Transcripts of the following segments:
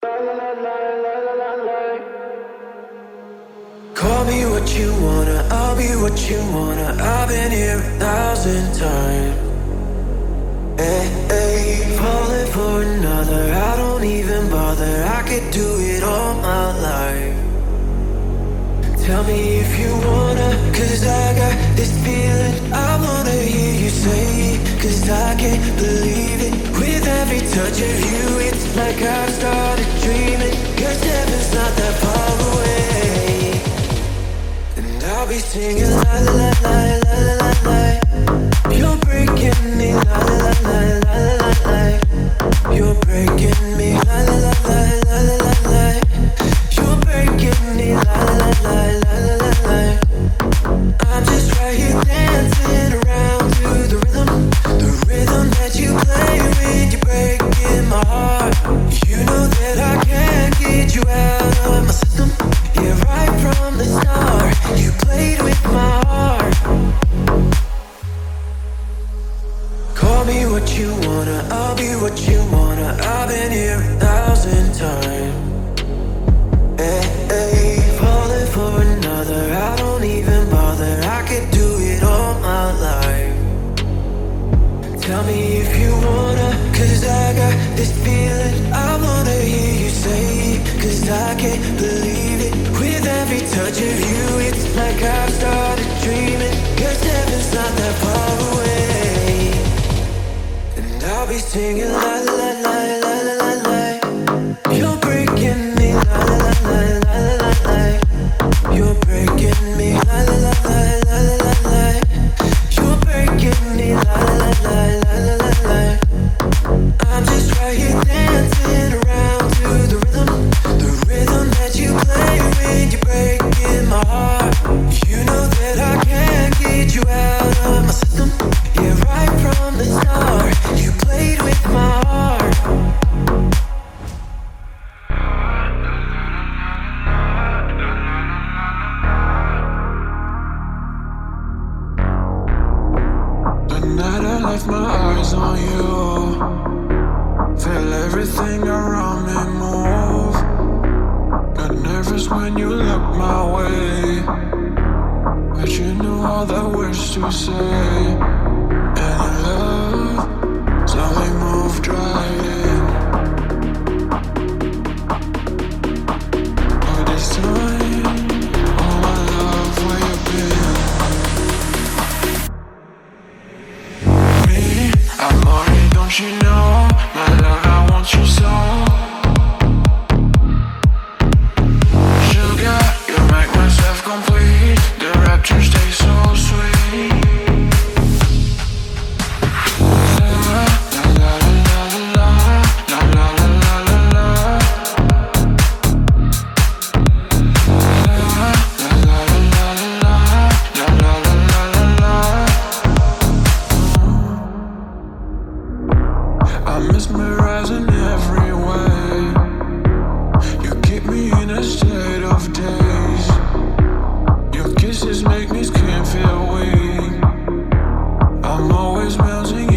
Call me what you wanna, I'll be what you wanna. I've been here a thousand times. Hey, hey. Falling for another, I don't even bother. I could do it all my life. Tell me if you wanna, cause I got this feeling. I wanna hear you say Cause I can't believe it. With every touch of you It's like I've started dreaming. Cause heaven's not that far away. And I'll be singing la la la la la la. You're breaking me la la la la la la. You're breaking is melting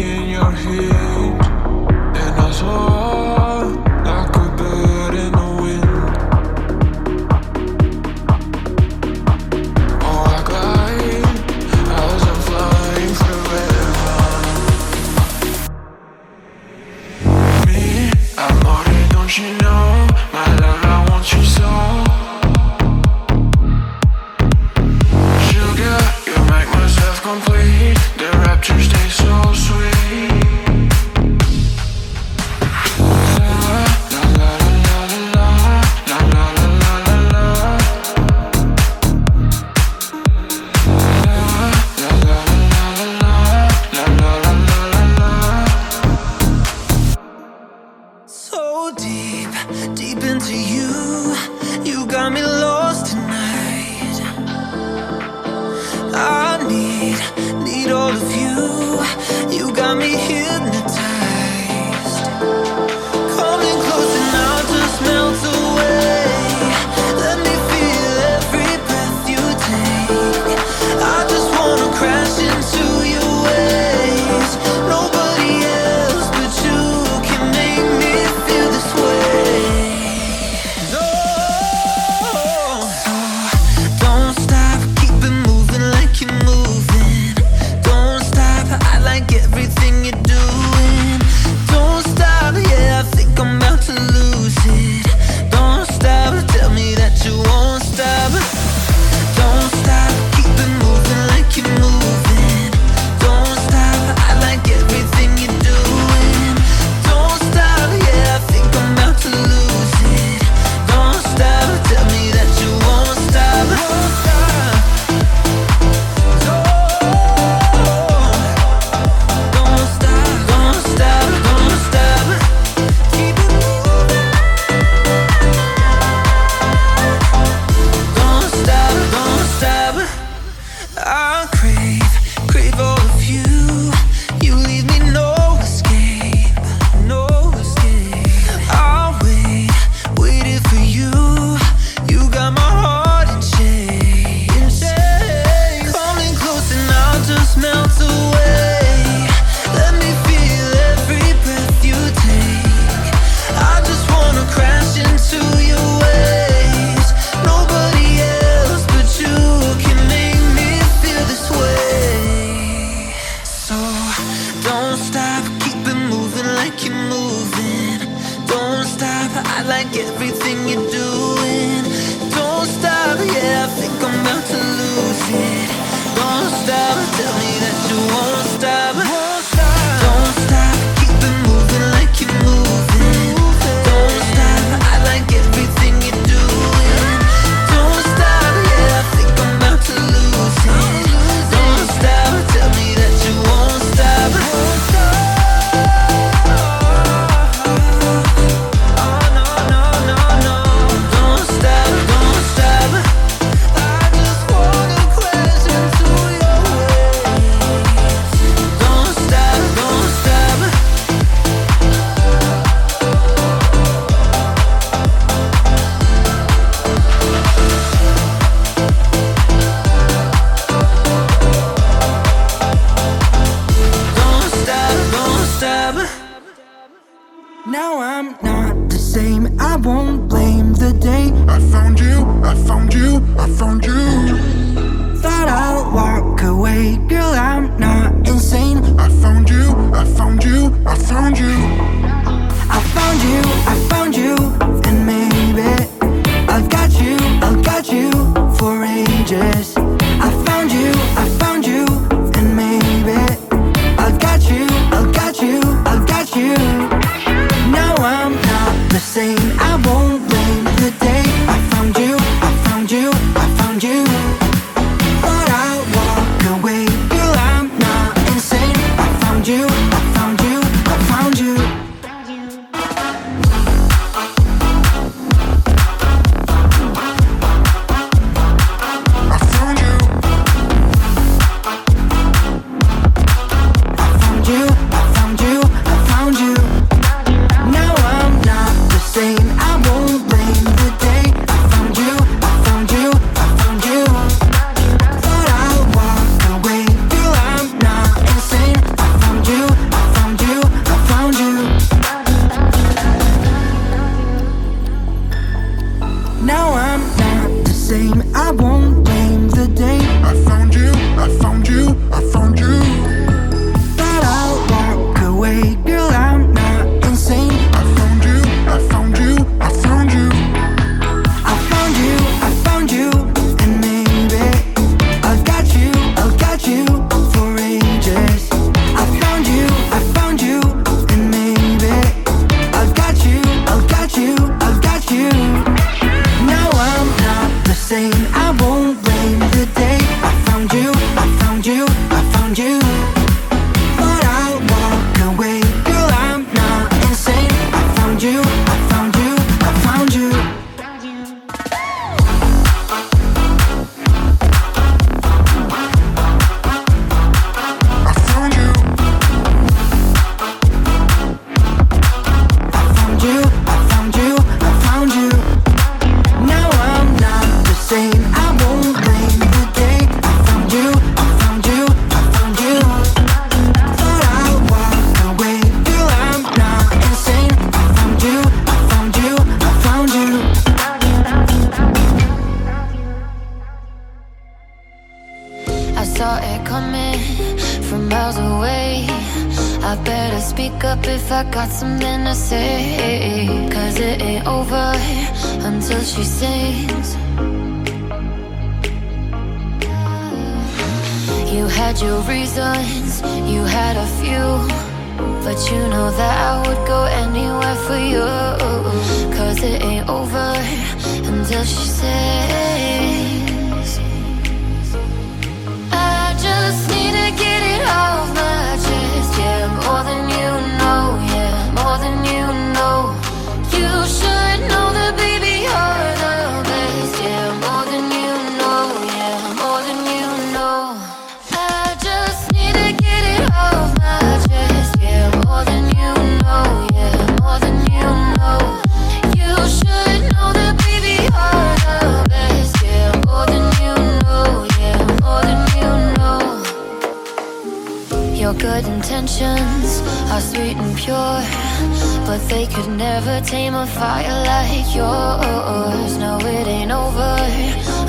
they could never tame a fire like yours. No, it ain't over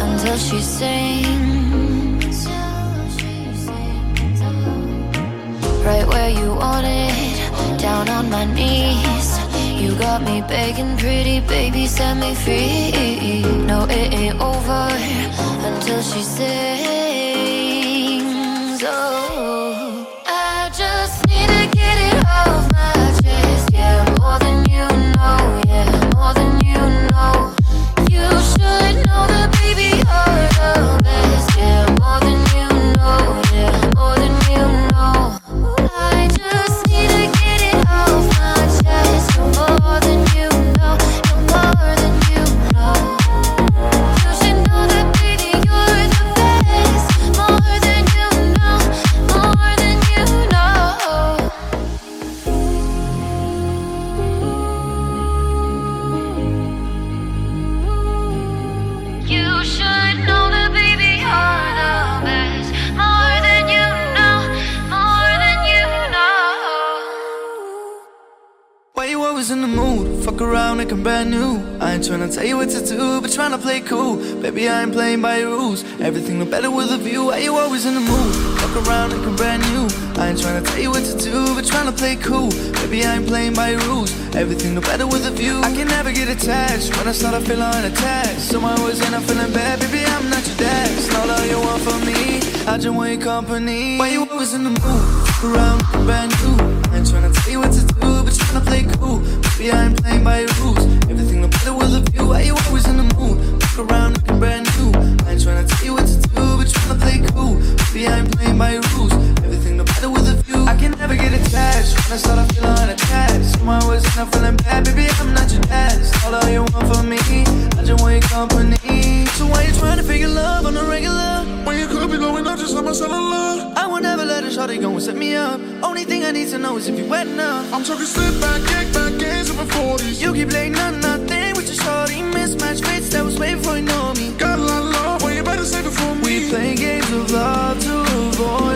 until she sings. Right where you want it, down on my knees. You got me begging, pretty baby, set me free. No, it ain't over until she sings. Oh, I'm brand new. I ain't tryna tell you what to do, but tryna play cool. Baby, I ain't playing by your rules. Everything look better with a view. Why you always in the mood? Fuck around like I'm brand new. I ain't tryna tell you what to do, but tryna play cool. Baby, I ain't playing by your rules. Everything look better with a view. I can never get attached. When I start, I feel unattached. So I always end up feeling bad. Baby, I'm not your dad. It's not all you want from me. I just want your company. Why you always in the mood? Around brand new. I ain't tryna tell you what to do, but tryna play cool. Baby, I ain't playing by your rules. Everything look better with a view. Why you always in the mood? Look around looking brand new. I ain't tryna tell you what to do, but tryna play cool. Baby, I ain't playing by your rules. Never get attached. When I start, I feel unattached. So I always end up feeling bad. Baby, I'm not your. It's all all you want from me. I just want your company. So why you trying to figure love on a regular? When you could be blowing up just like my cellular. I will never let a shawty go and set me up. Only thing I need to know is if you wet enough. I'm talking slip back, kick back, games of the 40s. You keep playing on nothing with your shorty. Mismatch fates that was way before you know me. Got a lot of love, well, you better save it for me. We play games of love to avoid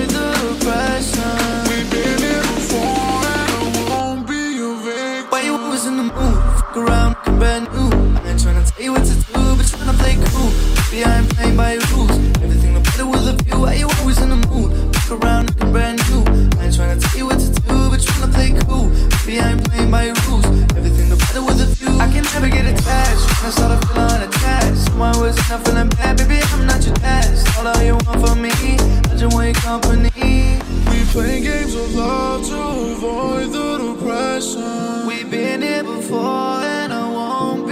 never get attached. I start to feel unattached. Someone was not feeling bad, baby. I'm not your test. All you want from me, I just want your company. We play games of love to avoid the depression. We've been here before, and I won't.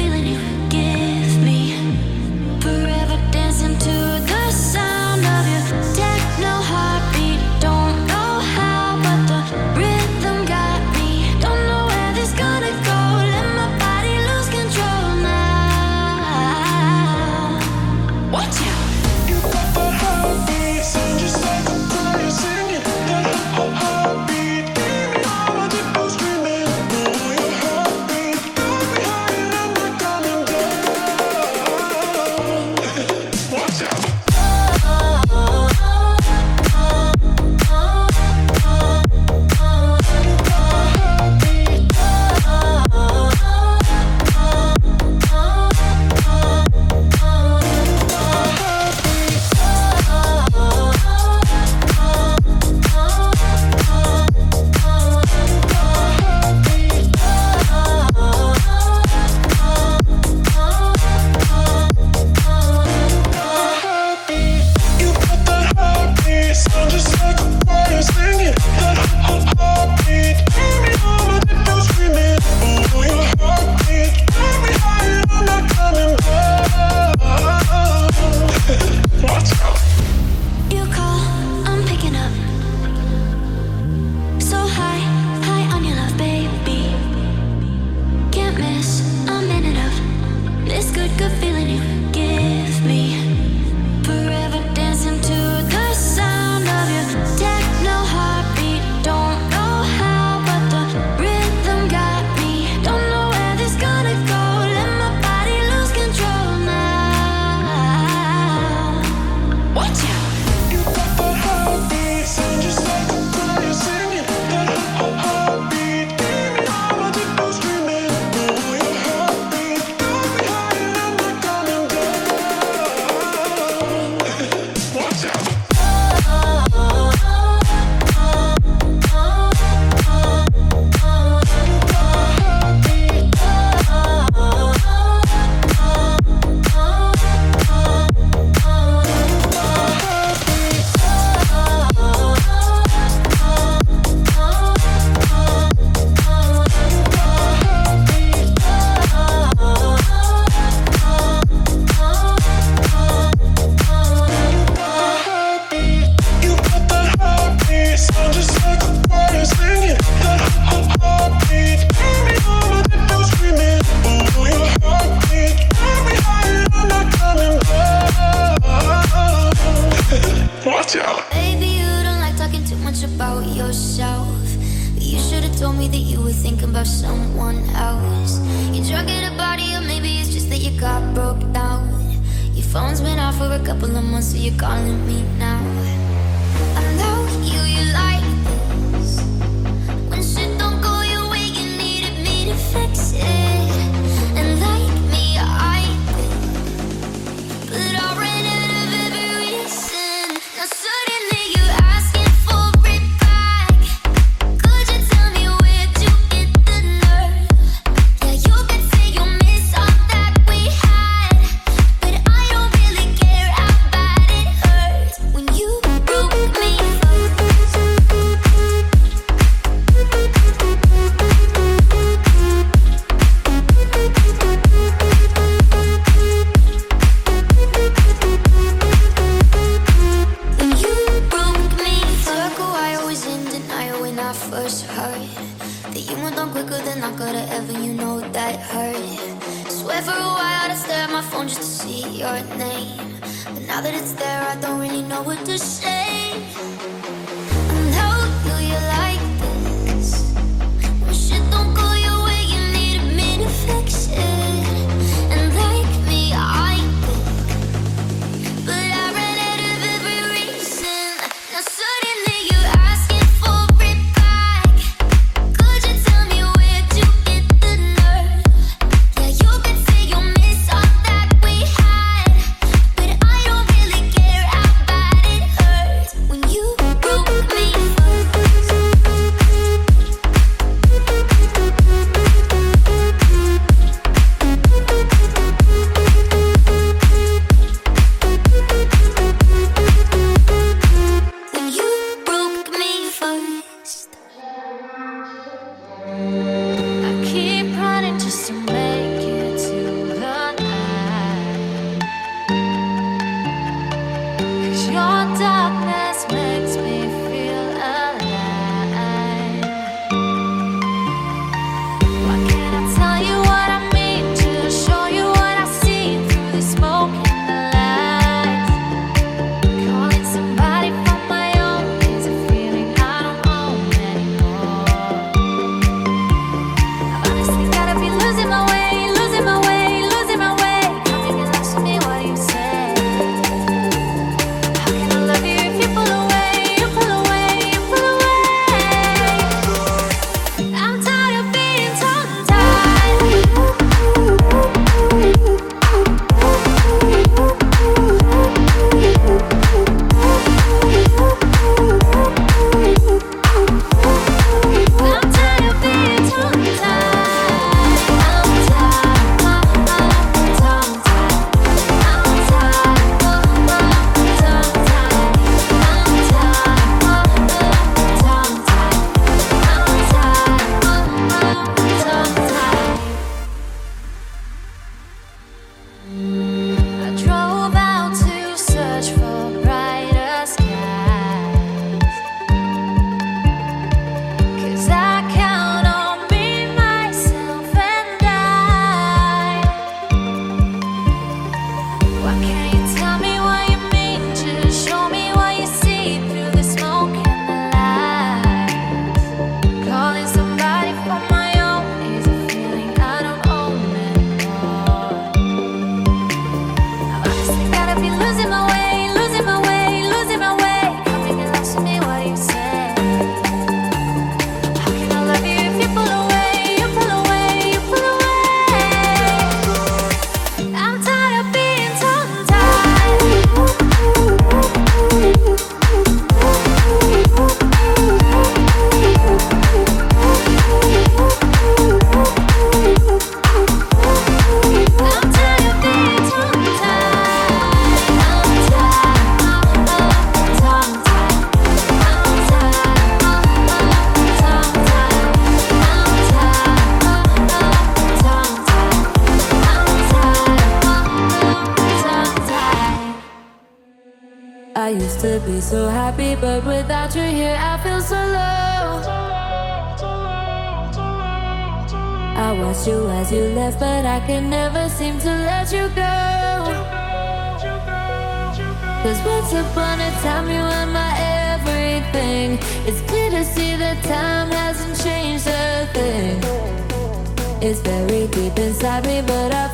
feeling you. to be so happy, but without you here, I feel so low. I watched you as you left, but I can never seem to let you go. Cause once upon a time, you were my everything. It's clear to see that time hasn't changed a thing. It's very deep inside me, but I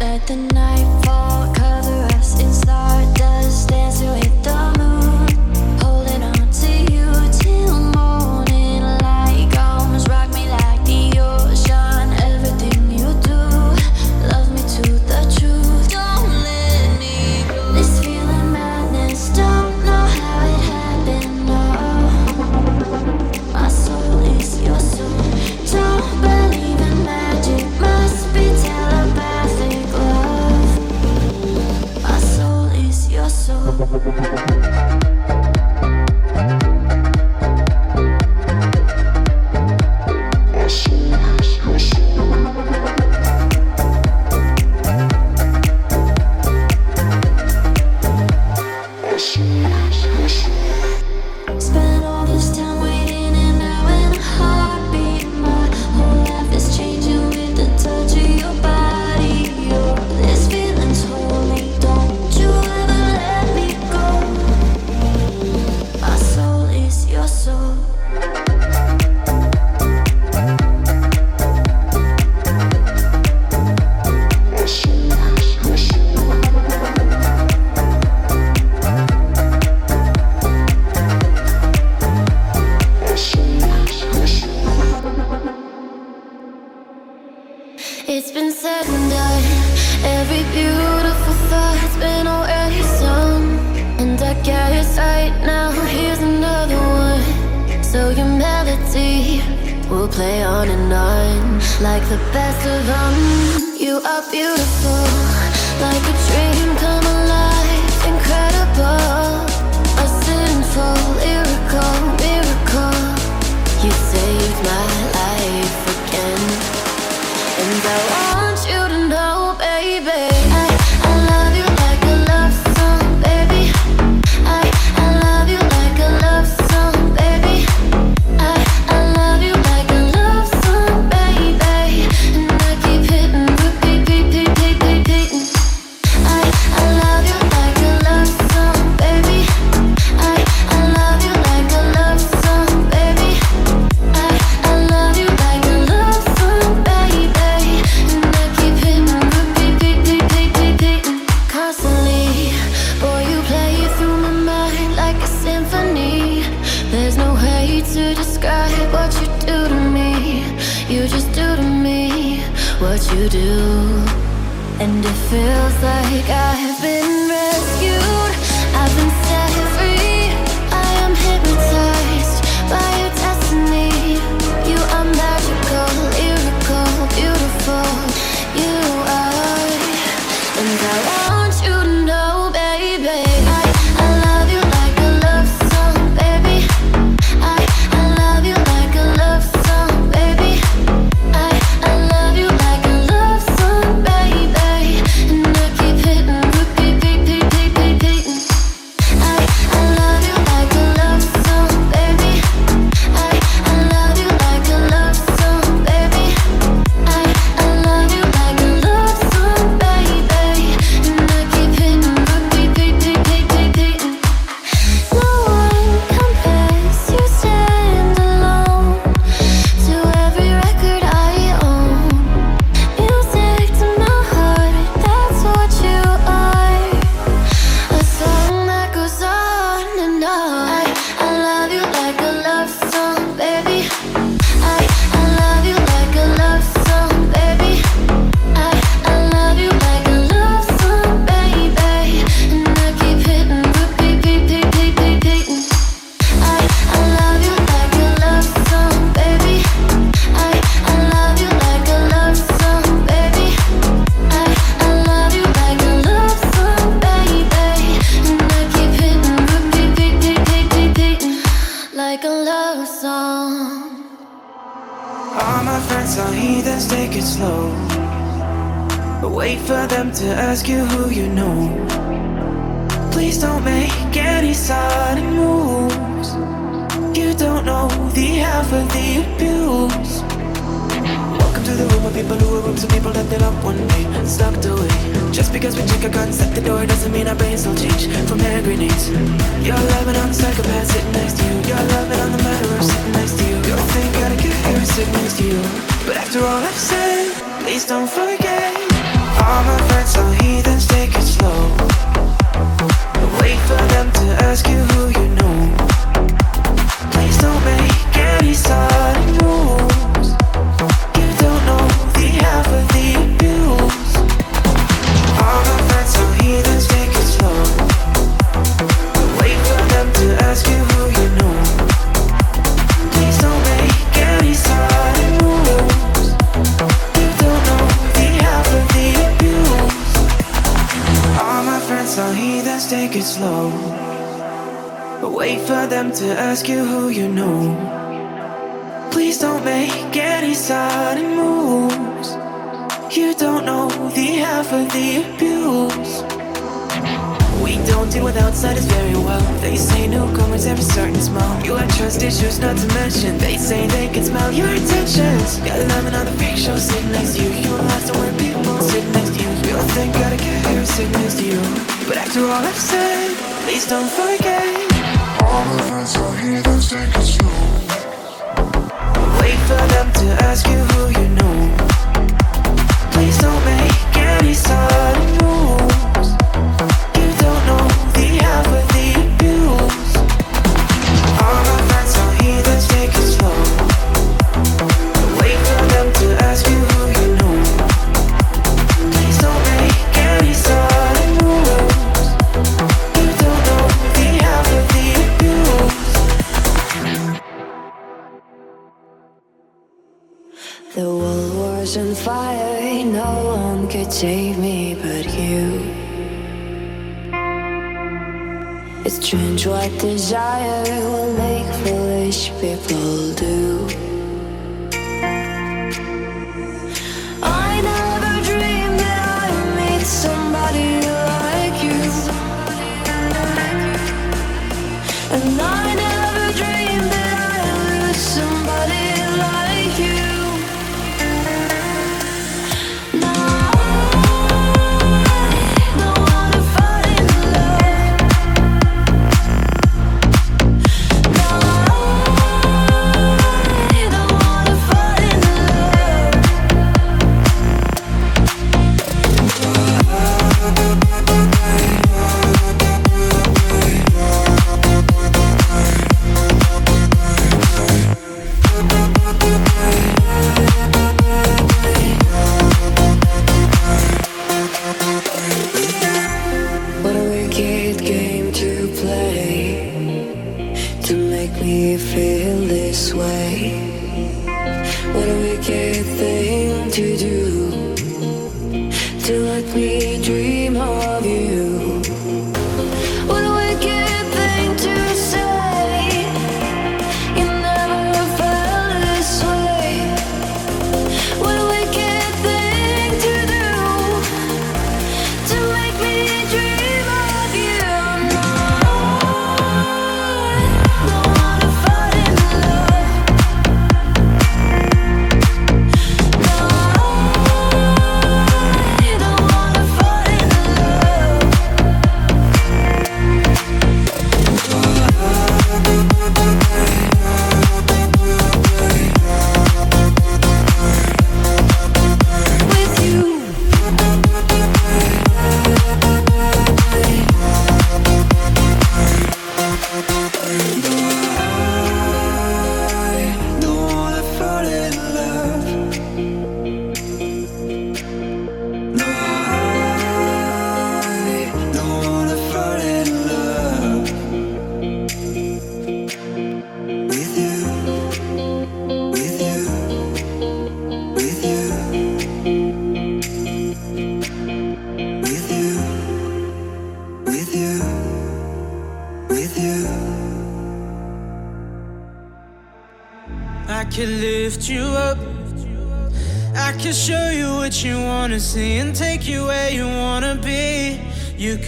Let the night fall, cover us inside.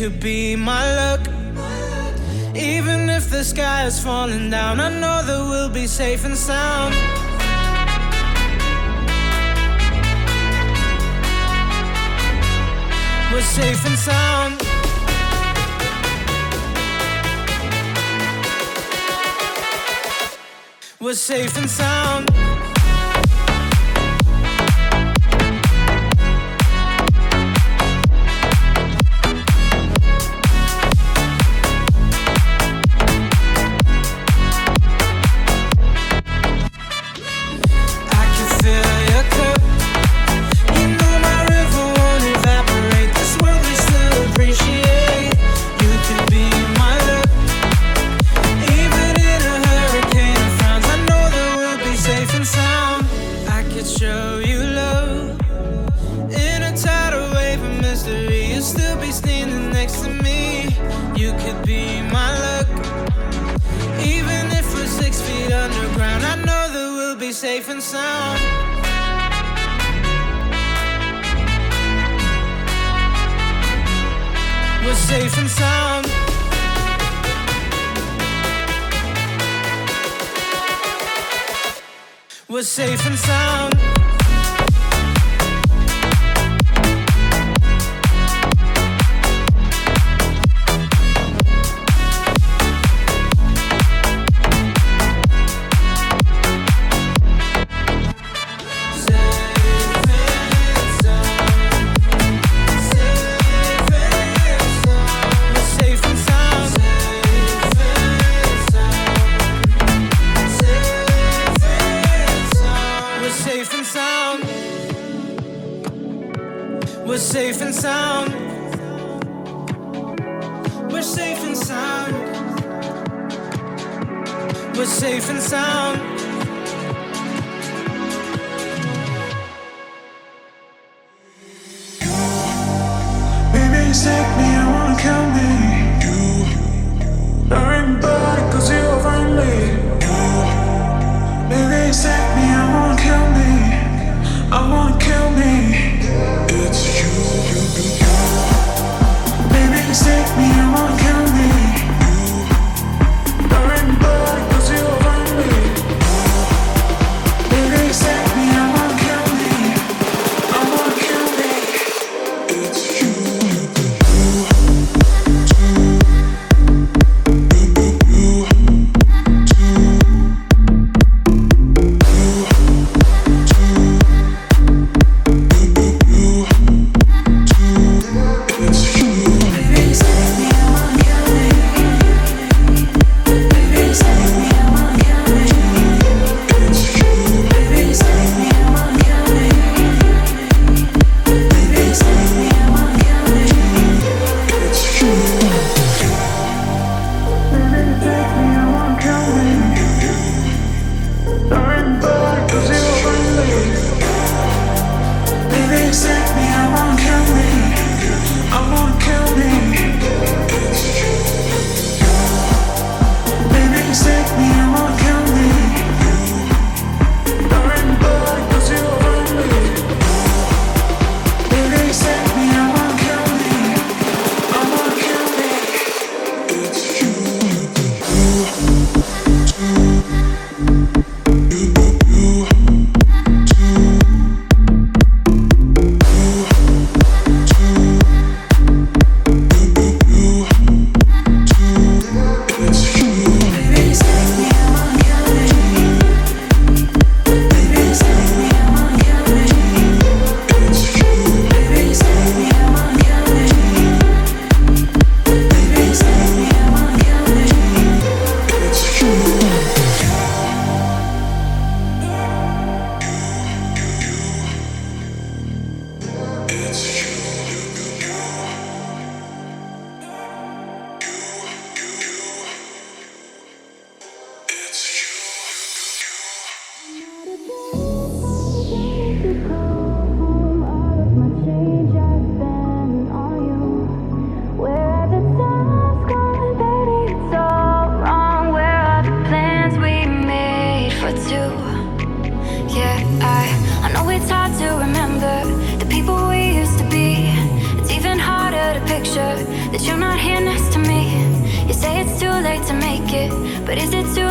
could be my luck. Even if the sky is falling down, I know that we'll be safe and sound.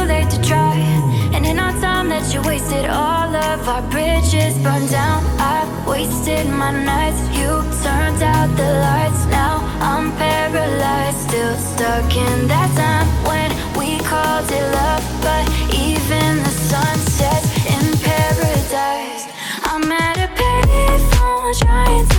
late to try. And in our time that you wasted, all of our bridges burned down. I wasted my nights, you turned out the lights. Now I'm paralyzed, still stuck in that time when we called it love. But even the sunsets in paradise, I'm at a payphone trying to.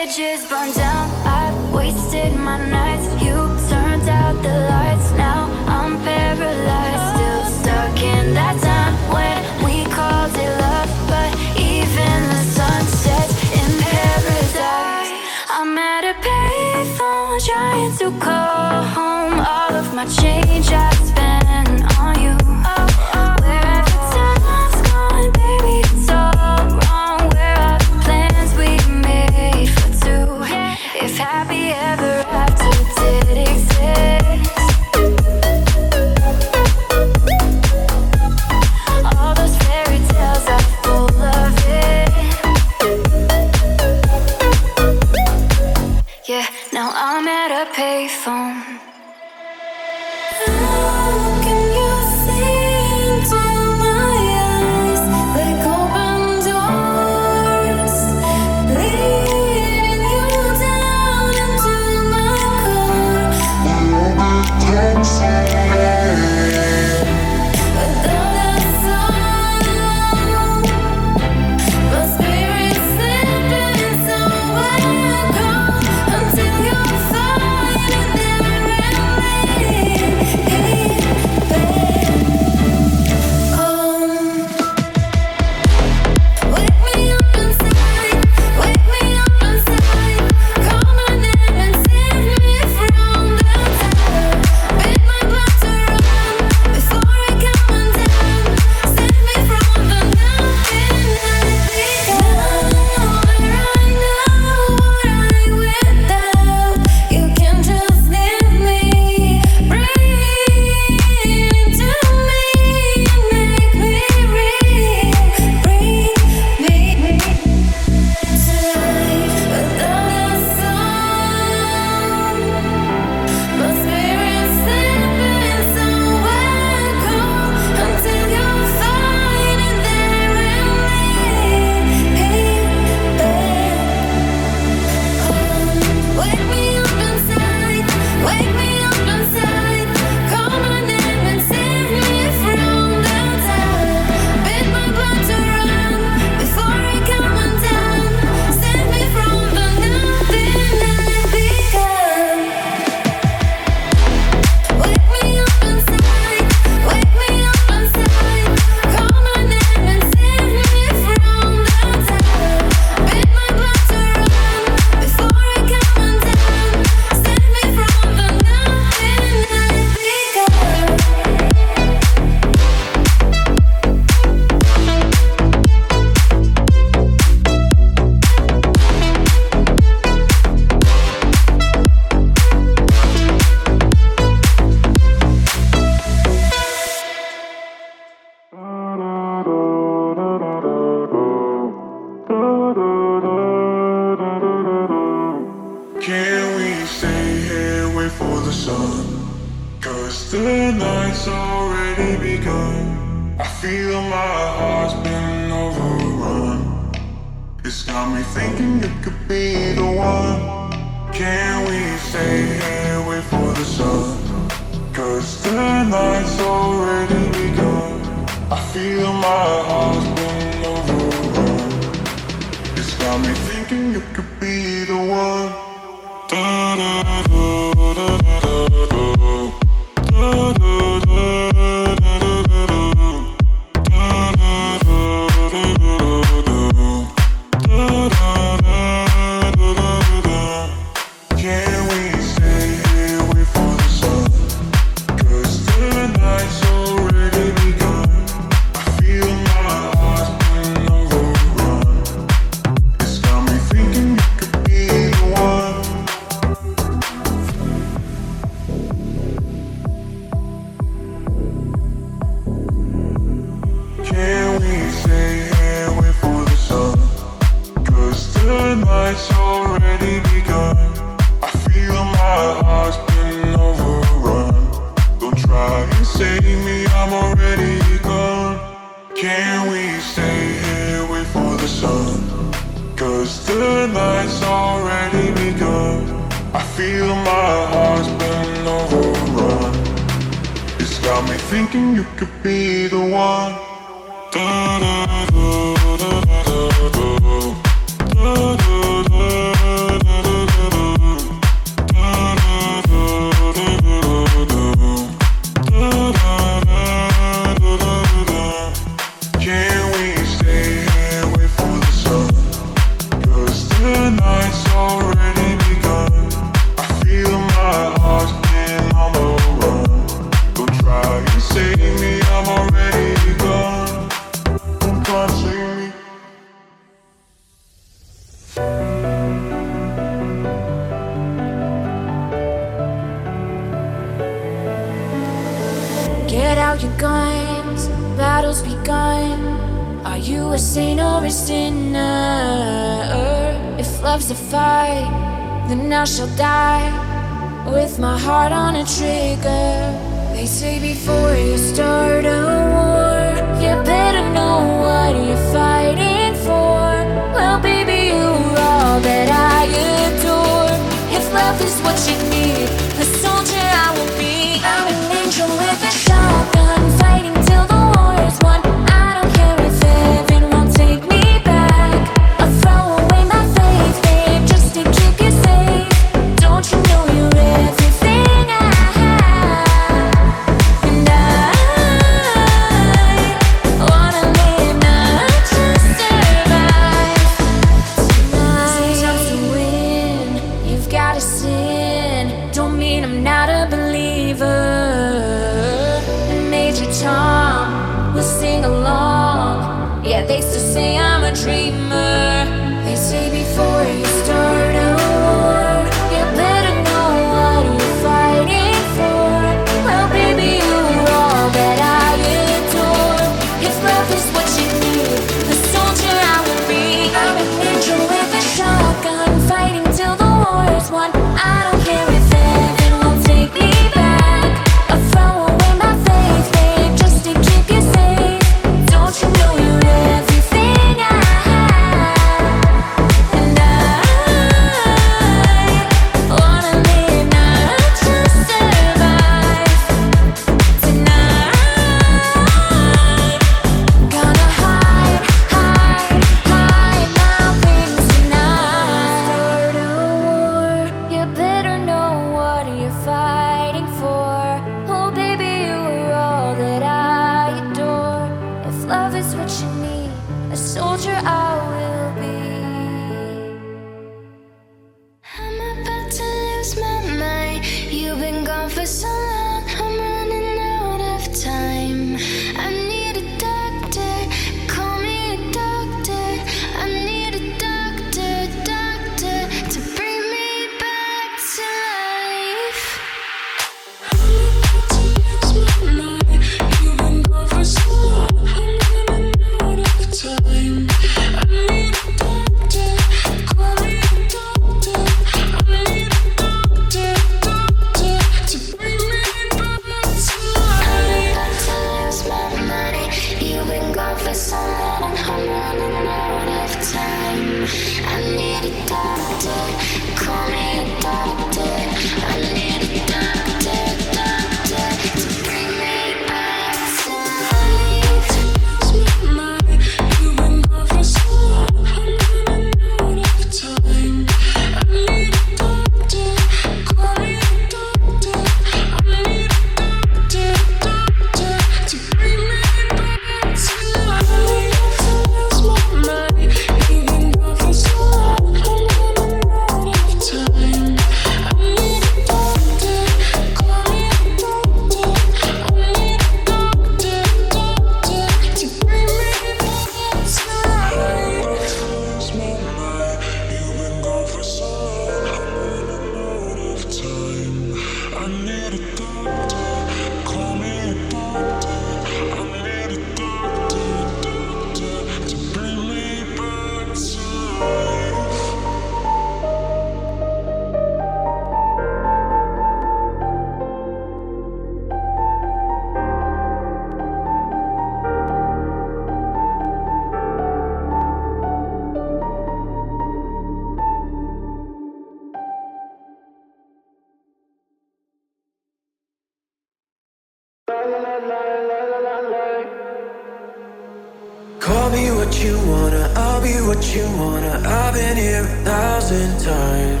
Call me what you wanna, I'll be what you wanna. I've been here a thousand times.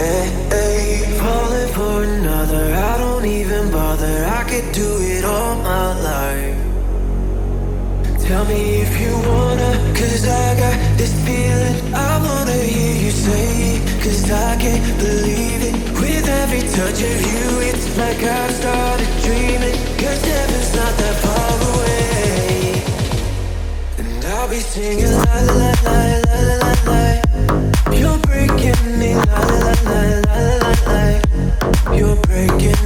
Hey, hey, falling for another, I don't even bother. I could do it all my life. Tell me if you wanna, cause I got this feeling. I wanna hear you say cause I can't believe it. With every touch of you, it's like I've started dreaming. Cause every You're breaking me, la la la la la la. You're breaking.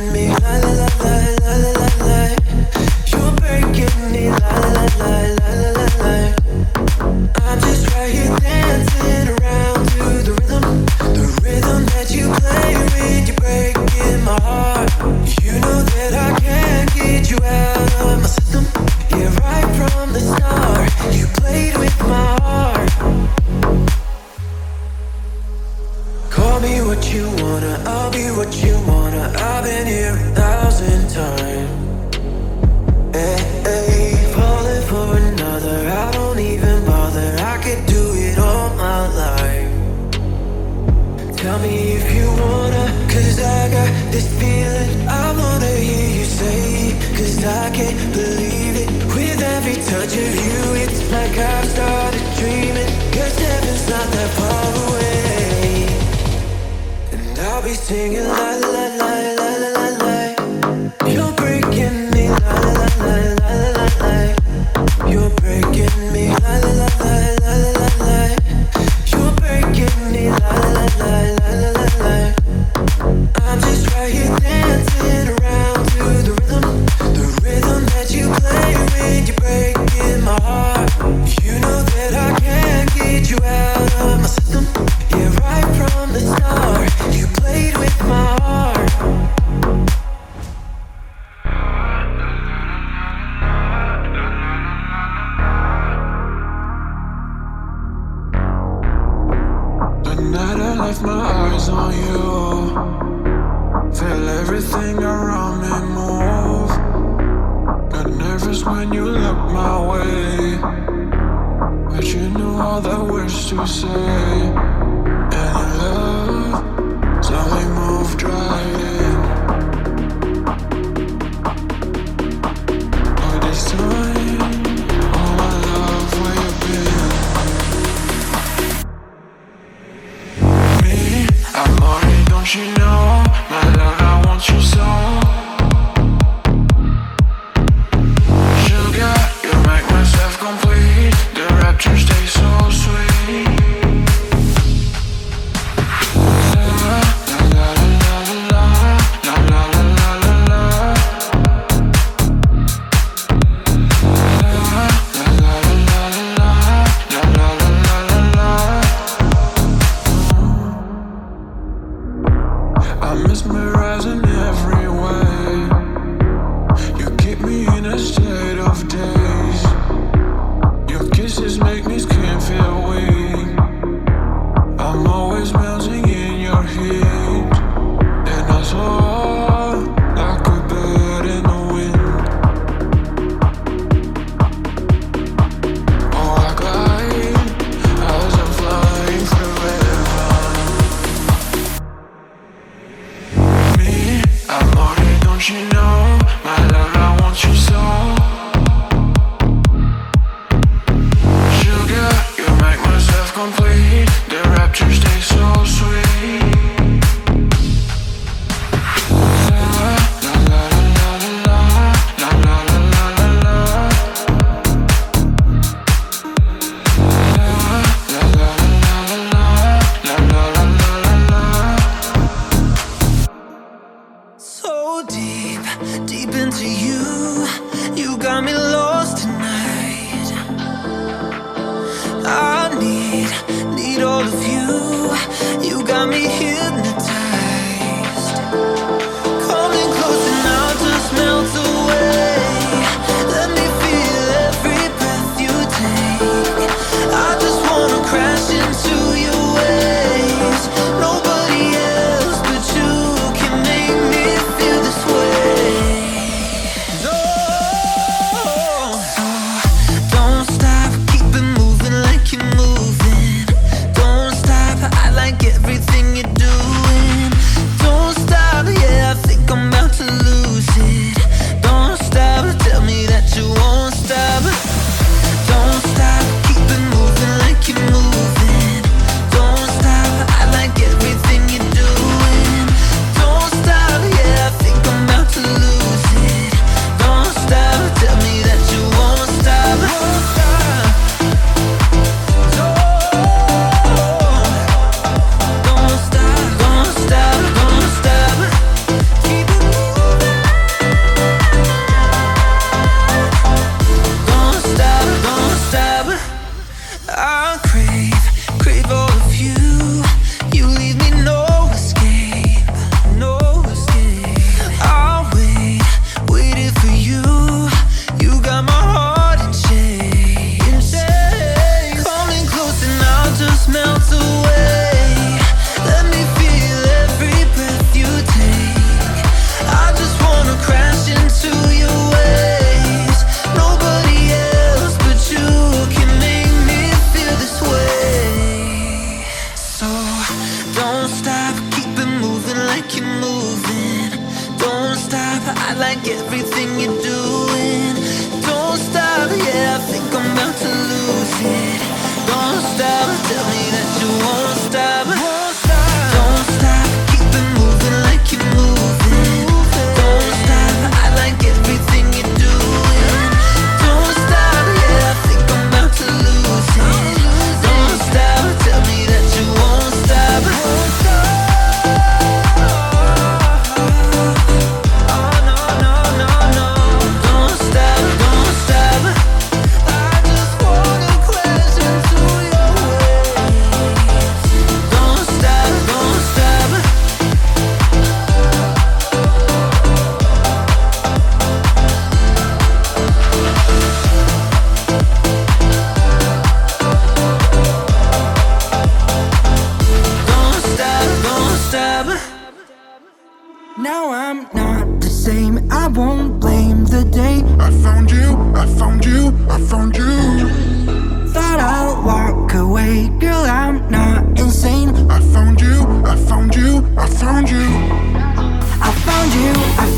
you. I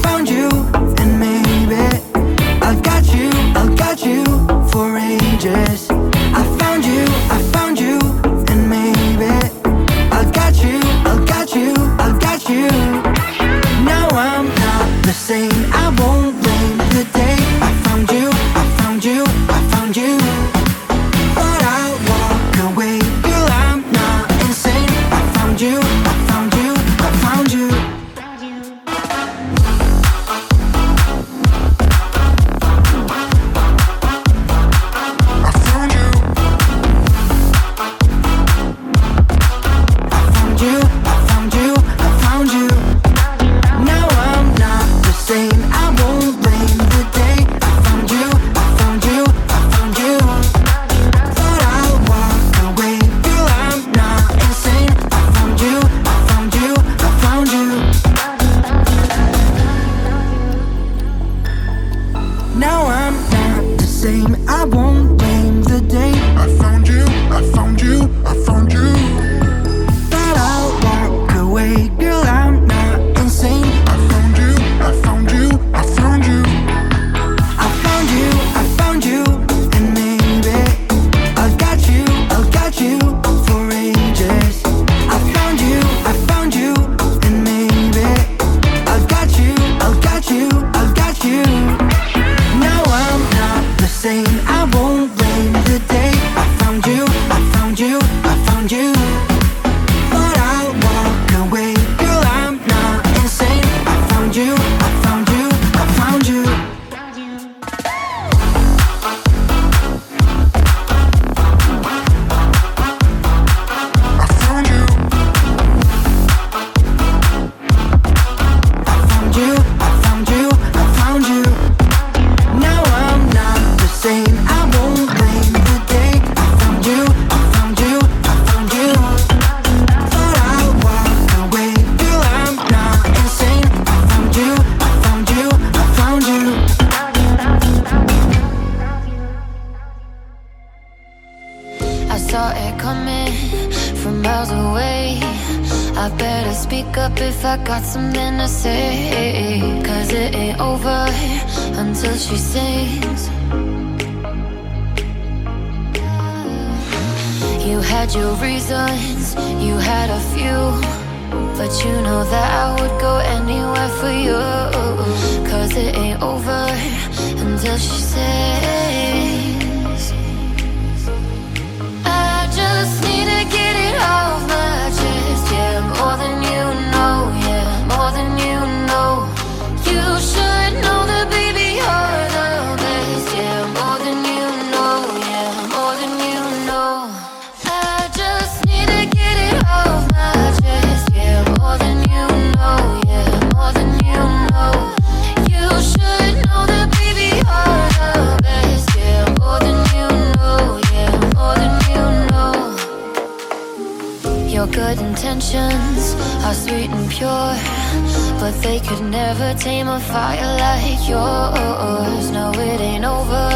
but they could never tame a fire like yours. No, it ain't over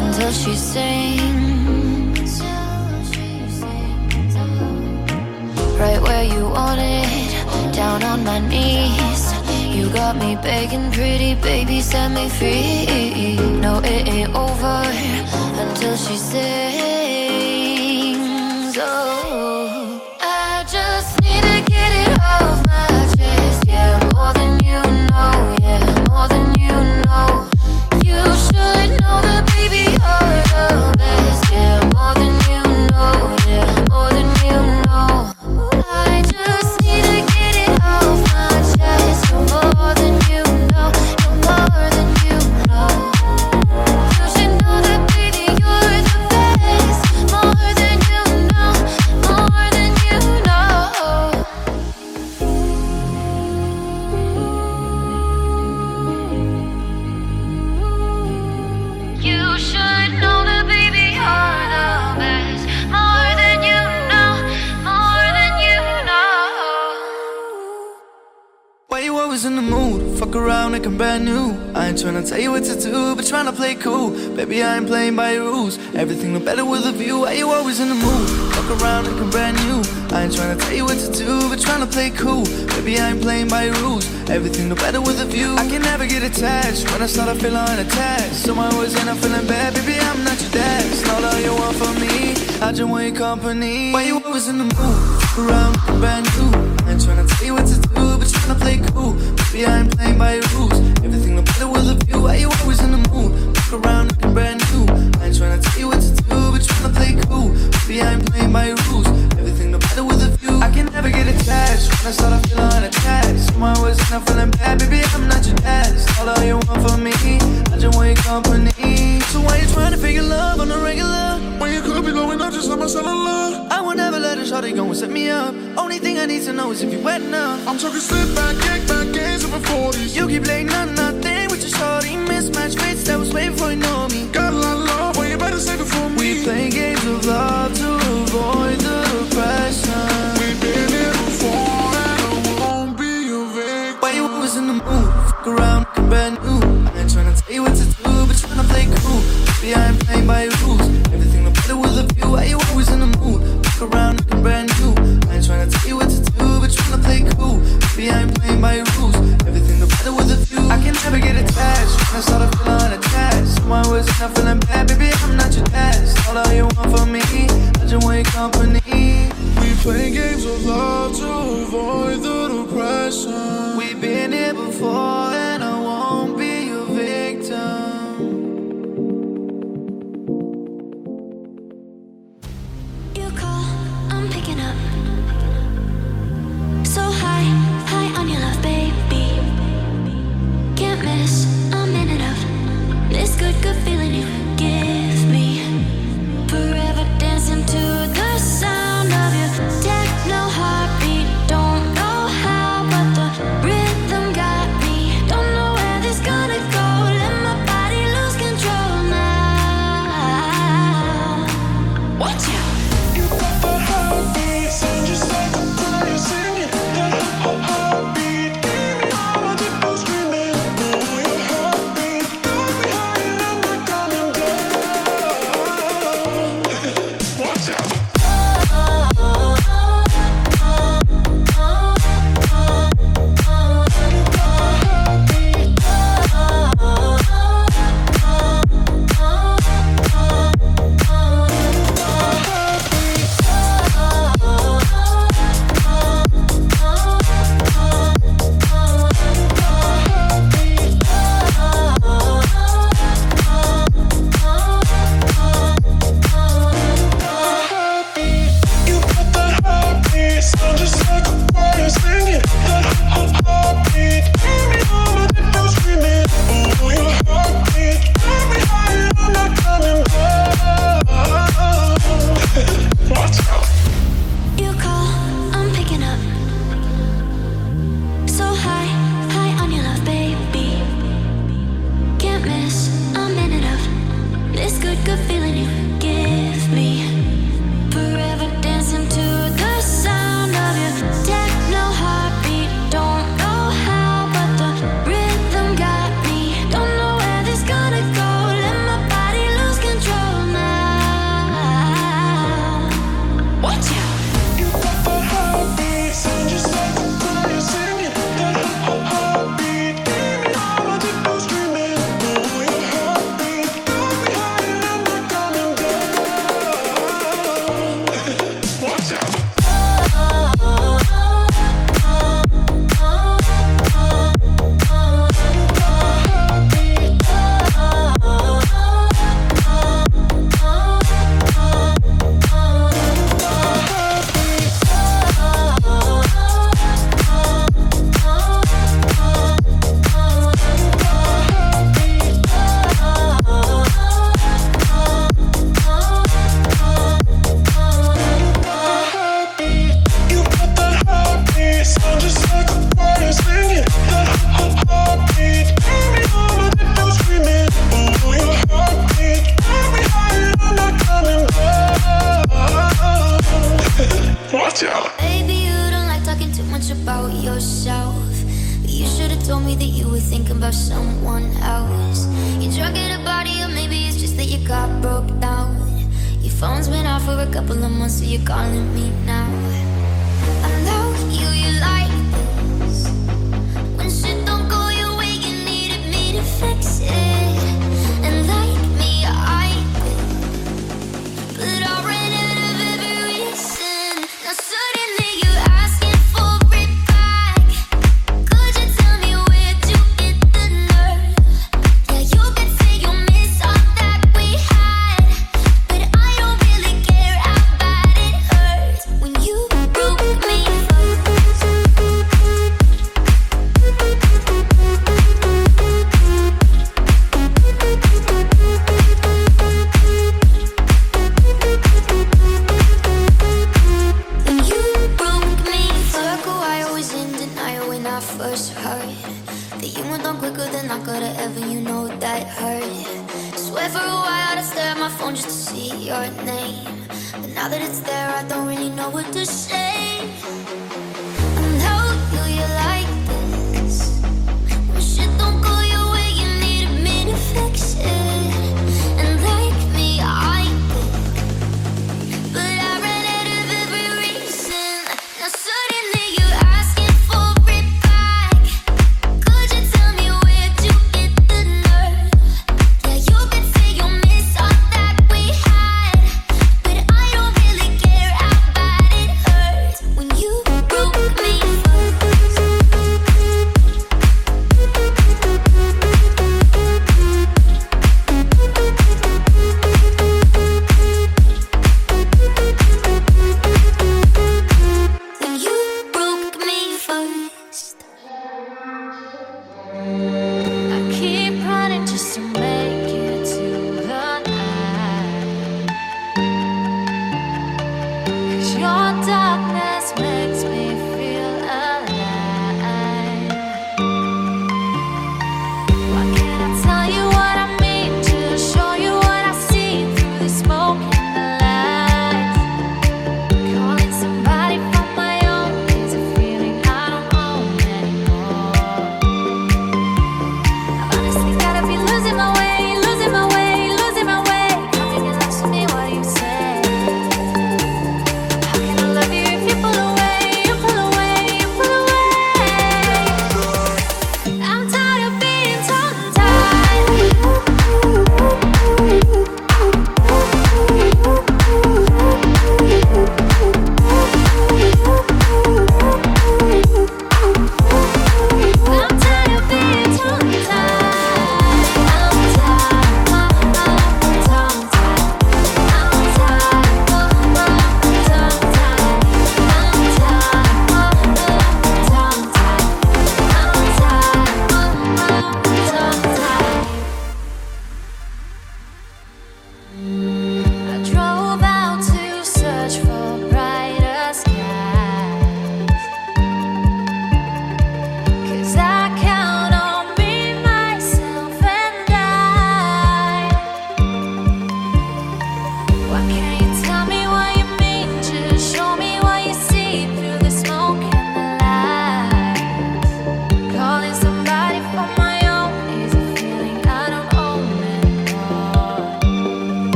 until she sings. Right where you want it, down on my knees. You got me begging, pretty baby, set me free. No, it ain't over until she sings. Oh. Ain't tryna tell you what to do, but trying to play cool. Baby, I ain't playing by your rules. Everything look better with a view. Why you always in the mood? Fuck around, them brand new. I ain't trying to tell you what to do, but trying to play cool. Baby, I ain't playing by your rules. Everything look better with a view. I can never get attached. When I start, I feel unattached. So I always end up feeling bad. Baby, I'm not your dad. It's not all you want from me. I just want your company. Why you always in the mood? Fuck around, them brand new. I ain't trying to tell you what to do, but trying to play cool. Baby, I ain't playing by your rules. Everything look better with a view. Why you always in the mood? Look around, looking brand new. I ain't tryna tell you what to do, but tryna play cool. Baby, I ain't playing by rules. Never get attached. When I start, I feel unattached. So I always end up feeling bad. Baby, I'm not your dad. All all you want from me. I just want your company. So why you trying to figure love on the regular? When you could be blowing up just like my cellular. I will never let a shawty go and set me up. Only thing I need to know is if you wet enough. I'm talking slip back, kick back, games over 40s. You keep playing on nothing with your shorty. Mismatch fits that was way before you know me. Got a lot of love, but you better save it for me. We play games of love to avoid I start, I feel unattached. So I end up feeling bad. Baby, I'm not your dad. All all you want from me. I just want your company. We play games of love to avoid the depression. We've been here before, and I won't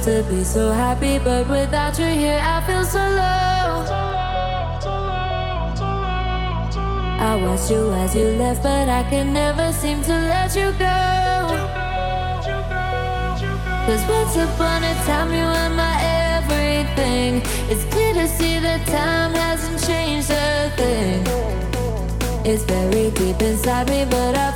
used to be so happy, but without you here, I feel so low. I watched you as you left, but I can never seem to let you go. Cause once upon a time, you were my everything. It's clear to see that time hasn't changed a thing. It's very deep inside me, but I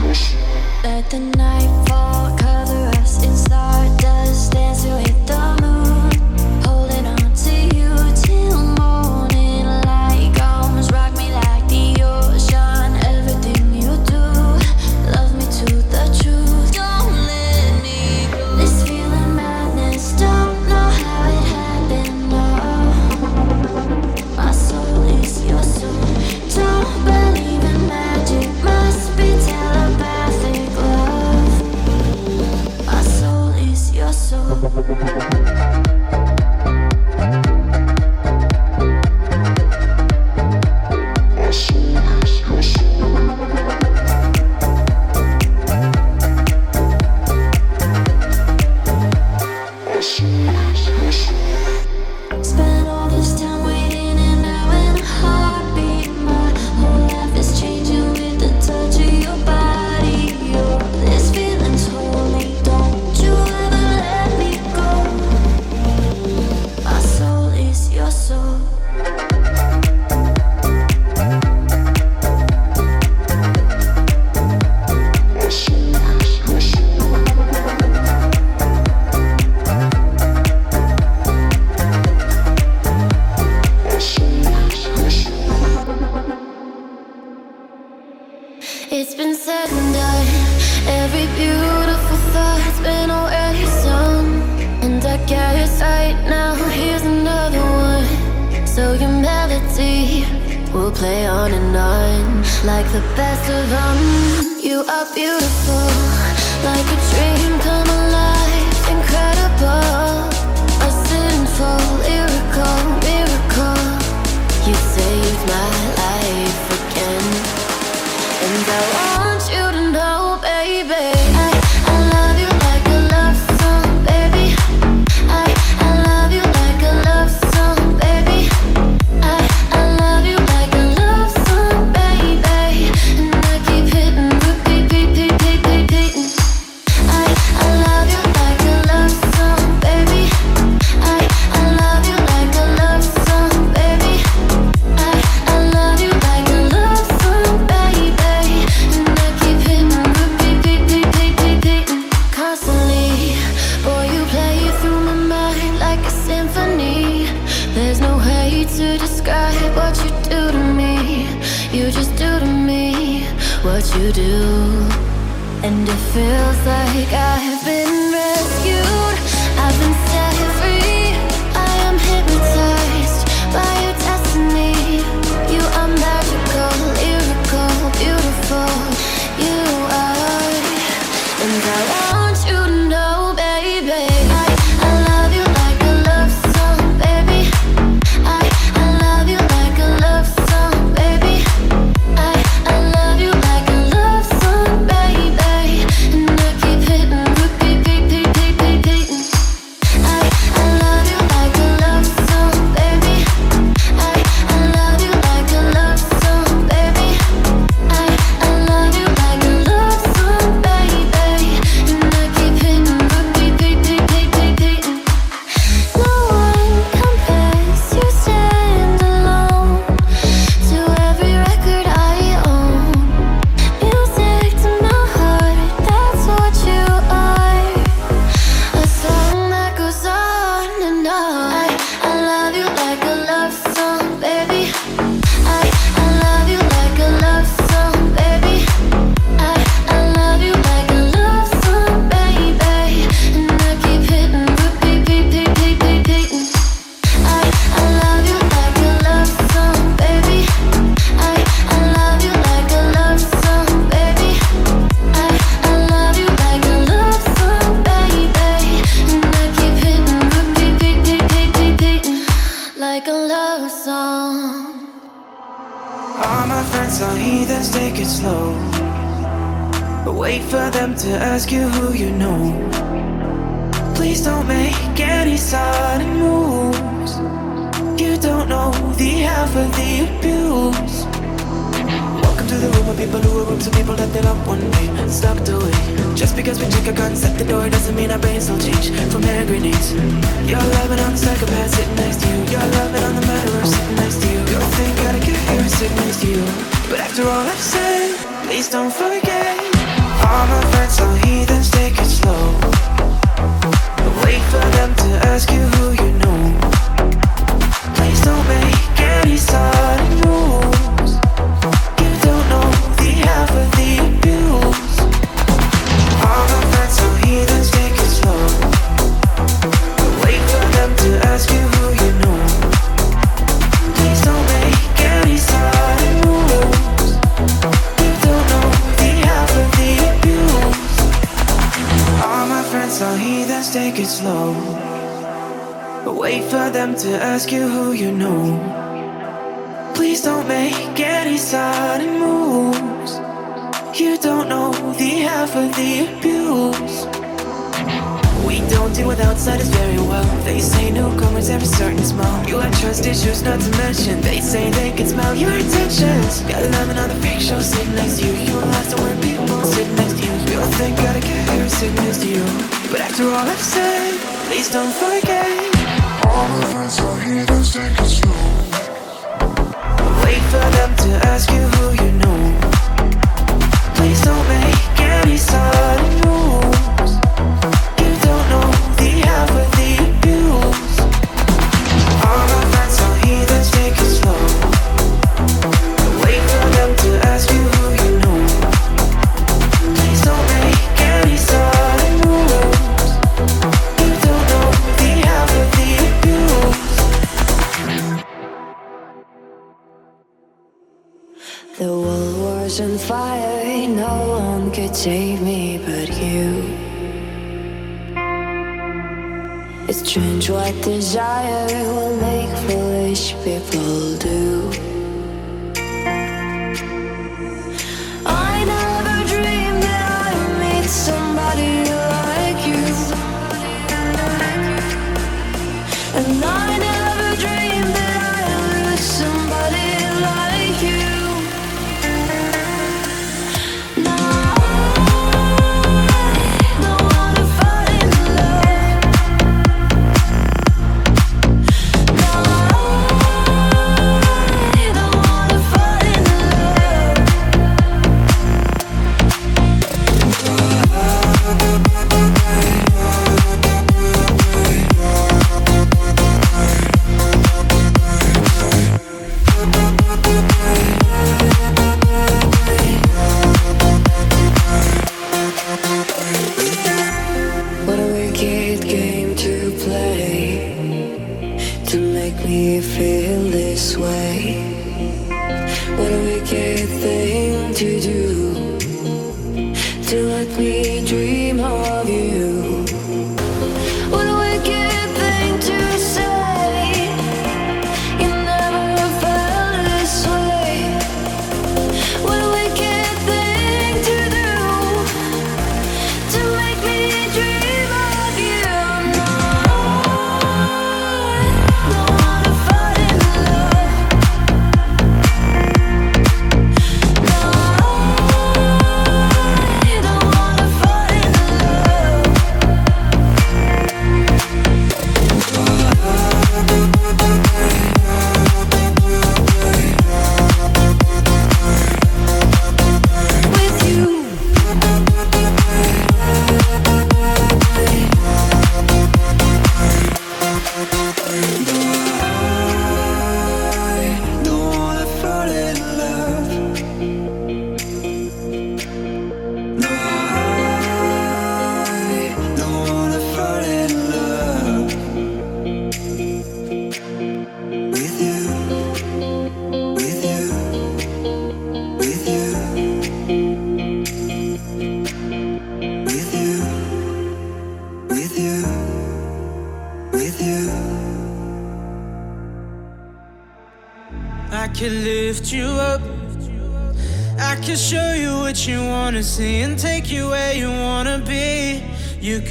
Let the night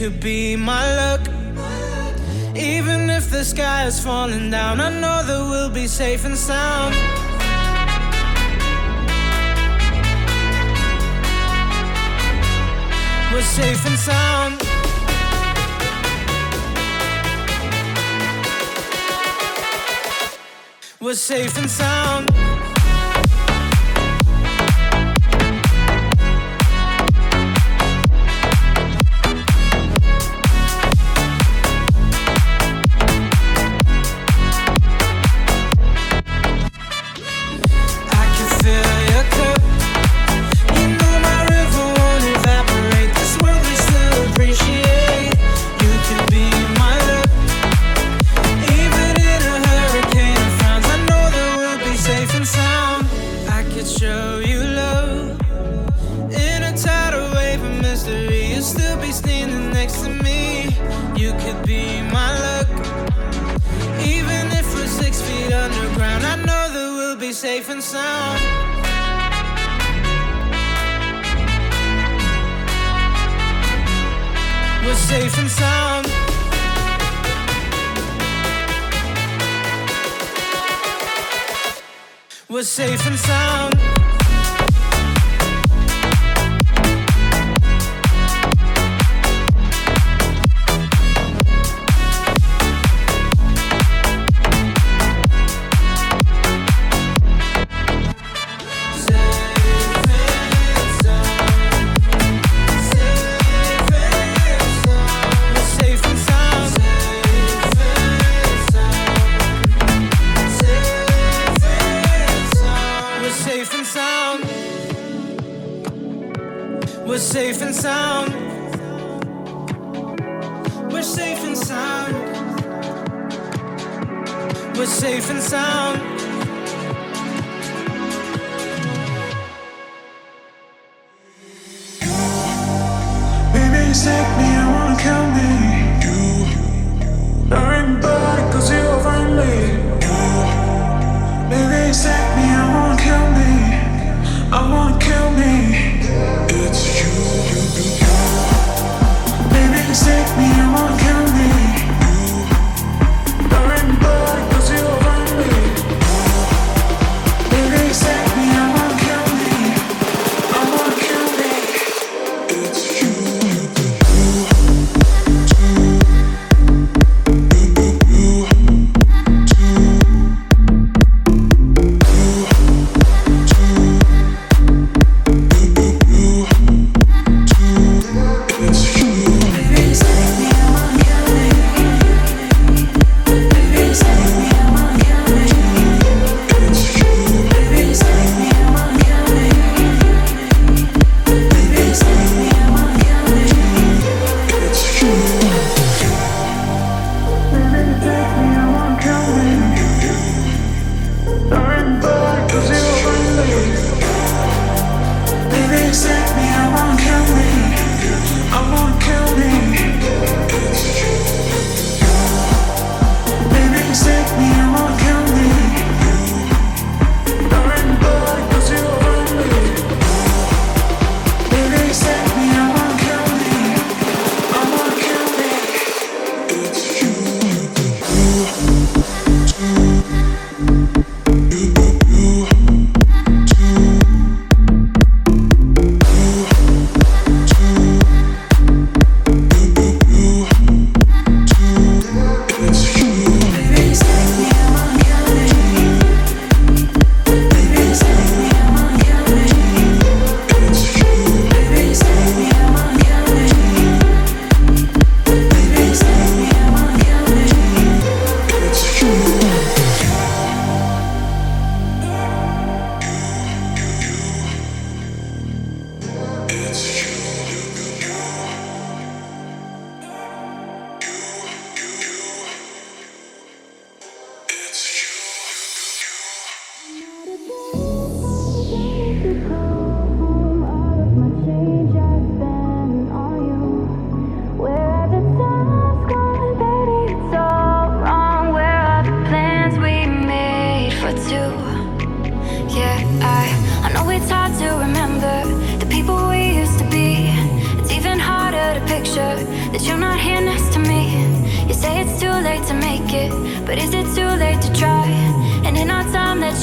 could be my luck. Even if the sky is falling down, I know that we'll be safe and sound.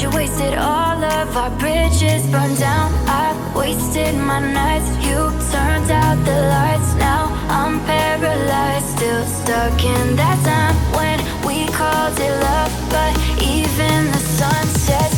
you wasted all of our bridges burned down. I wasted my nights. You turned out the lights. Now I'm paralyzed, still stuck in that time when we called it love. But even the sun sets.